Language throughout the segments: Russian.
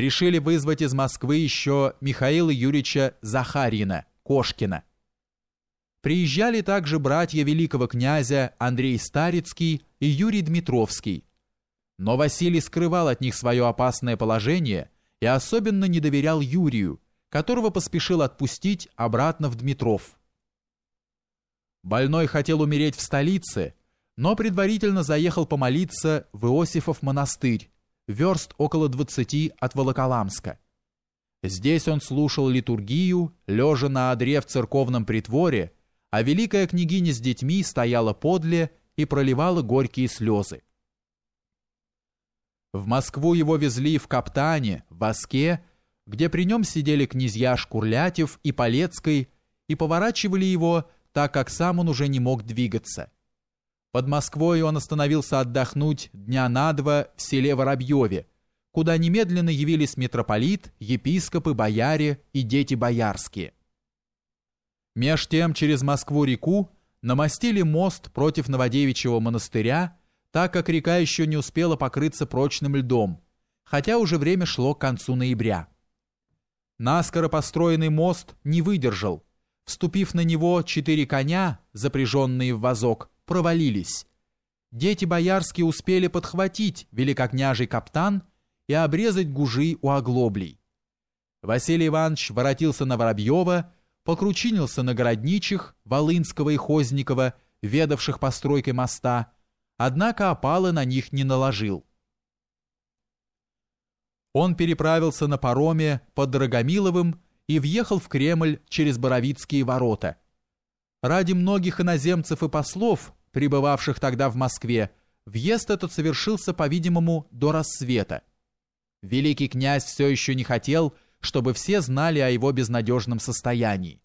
решили вызвать из Москвы еще Михаила Юрьевича Захарина, Кошкина. Приезжали также братья великого князя Андрей Старицкий и Юрий Дмитровский. Но Василий скрывал от них свое опасное положение и особенно не доверял Юрию, которого поспешил отпустить обратно в Дмитров. Больной хотел умереть в столице, но предварительно заехал помолиться в Иосифов монастырь, верст около 20 от Волоколамска. Здесь он слушал литургию, лежа на одре в церковном притворе, а великая княгиня с детьми стояла подле и проливала горькие слезы. В Москву его везли в Каптане, в Воске, где при нем сидели князья Шкурлятев и Полецкой и поворачивали его, так как сам он уже не мог двигаться. Под Москвой он остановился отдохнуть дня на два в селе Воробьеве, куда немедленно явились митрополит, епископы, бояре и дети боярские. Меж тем через Москву-реку намостили мост против Новодевичьего монастыря, так как река еще не успела покрыться прочным льдом, хотя уже время шло к концу ноября. Наскоро построенный мост не выдержал. Вступив на него, четыре коня, запряженные в вазок, провалились. Дети боярские успели подхватить великокняжий каптан и обрезать гужи у оглоблей. Василий Иванович воротился на Воробьева, покручинился на городничих Волынского и Хозникова, ведавших постройкой моста, однако опалы на них не наложил. Он переправился на пароме под Драгомиловым и въехал в Кремль через Боровицкие ворота. Ради многих иноземцев и послов пребывавших тогда в Москве, въезд этот совершился, по-видимому, до рассвета. Великий князь все еще не хотел, чтобы все знали о его безнадежном состоянии.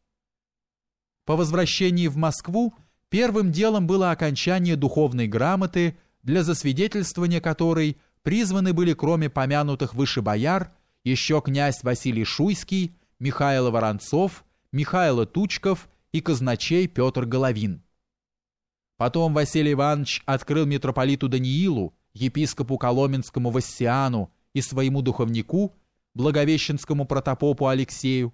По возвращении в Москву первым делом было окончание духовной грамоты, для засвидетельствования которой призваны были кроме помянутых выше бояр еще князь Василий Шуйский, Михаил Воронцов, Михаил Тучков и казначей Петр Головин. Потом Василий Иванович открыл митрополиту Даниилу, епископу Коломенскому Вассиану и своему духовнику, благовещенскому протопопу Алексею,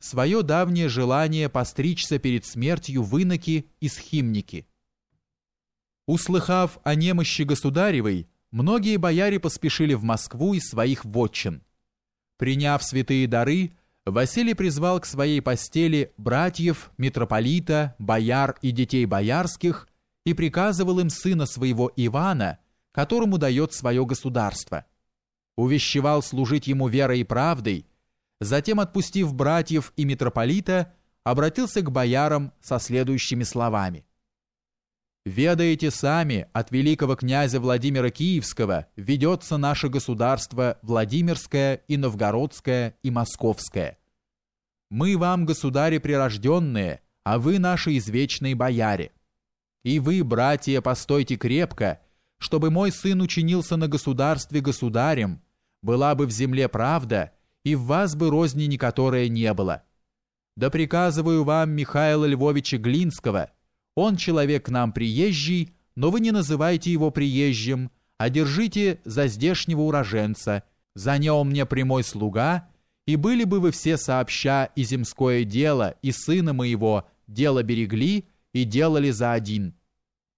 свое давнее желание постричься перед смертью в иноки и схимники. Услыхав о немощи государевой, многие бояре поспешили в Москву из своих вотчин. Приняв святые дары, Василий призвал к своей постели братьев, митрополита, бояр и детей боярских и приказывал им сына своего Ивана, которому дает свое государство. Увещевал служить ему верой и правдой, затем, отпустив братьев и митрополита, обратился к боярам со следующими словами. «Ведаете сами, от великого князя Владимира Киевского ведется наше государство Владимирское и Новгородское и Московское. Мы вам, государи прирожденные, а вы наши извечные бояре. И вы, братья, постойте крепко, чтобы мой сын учинился на государстве государем, была бы в земле правда, и в вас бы розни никоторая не было. Да приказываю вам Михаила Львовича Глинского, он человек к нам приезжий, но вы не называйте его приезжим, а держите за здешнего уроженца, за нем мне прямой слуга, и были бы вы все сообща и земское дело, и сына моего дело берегли, и делали за один –